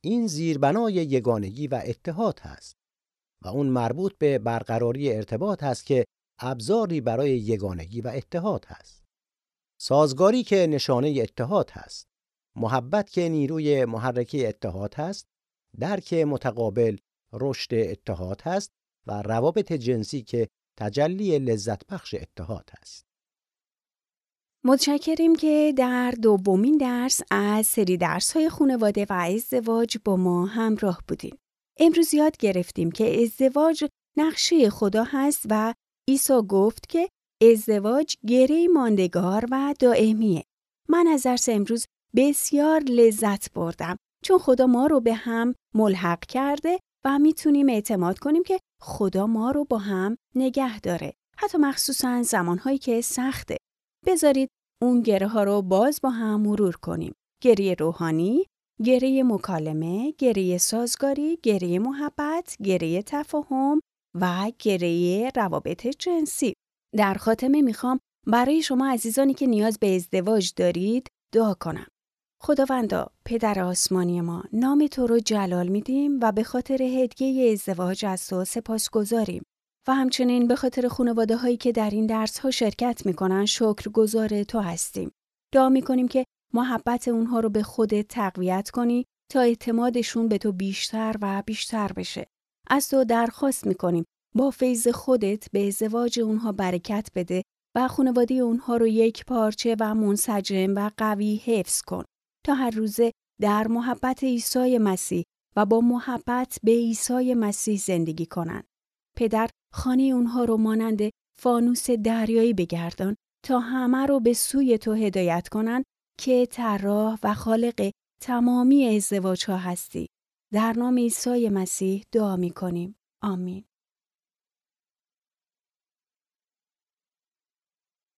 این زیربنای یگانگی و اتحاد هست و اون مربوط به برقراری ارتباط هست که ابزاری برای یگانگی و اتحاد هست. سازگاری که نشانه اتحاد هست. محبت که نیروی محرکه اتحاد هست. درک متقابل رشد اتحاد هست و روابط جنسی که تجلی لذت بخش اتحاد هست. متشکریم که در دومین درس از سری درس های خانواده و ازدواج با ما همراه بودیم. امروز یاد گرفتیم که ازدواج نقشه خدا هست و عیسی گفت که ازدواج گره ماندگار و دائمیه. من از درس امروز بسیار لذت بردم چون خدا ما رو به هم ملحق کرده و می‌تونیم اعتماد کنیم که خدا ما رو با هم نگه داره. حتی مخصوصا زمانهایی که سخته. بذارید اون گره ها رو باز با هم مرور کنیم. گریه روحانی، گره مکالمه، گره سازگاری، گره محبت، گره تفاهم و گره روابط جنسی. در خاتمه می‌خوام برای شما عزیزانی که نیاز به ازدواج دارید دعا کنم. خداوندا پدر آسمانی ما نام تو رو جلال میدیم و به خاطر هدیه ازدواج از تو سپاس گذاریم و همچنین به خاطر خانواده هایی که در این درس ها شرکت می‌کنن شکر گذار تو هستیم. دعا می‌کنیم که محبت اونها رو به خودت تقویت کنی تا اعتمادشون به تو بیشتر و بیشتر بشه. از تو درخواست می‌کنیم با فیض خودت به ازدواج اونها برکت بده و خانواده اونها رو یک پارچه و منسجم و قوی حفظ کن. تا هر روزه در محبت عیسی مسیح و با محبت به عیسی مسیح زندگی کنند. پدر خانه اونها رو مانند فانوس دریایی بگردان تا همه رو به سوی تو هدایت کنند که طراح و خالق تمامی ازدواج ها هستی. در نام عیسی مسیح دعا می کنیم. آمین.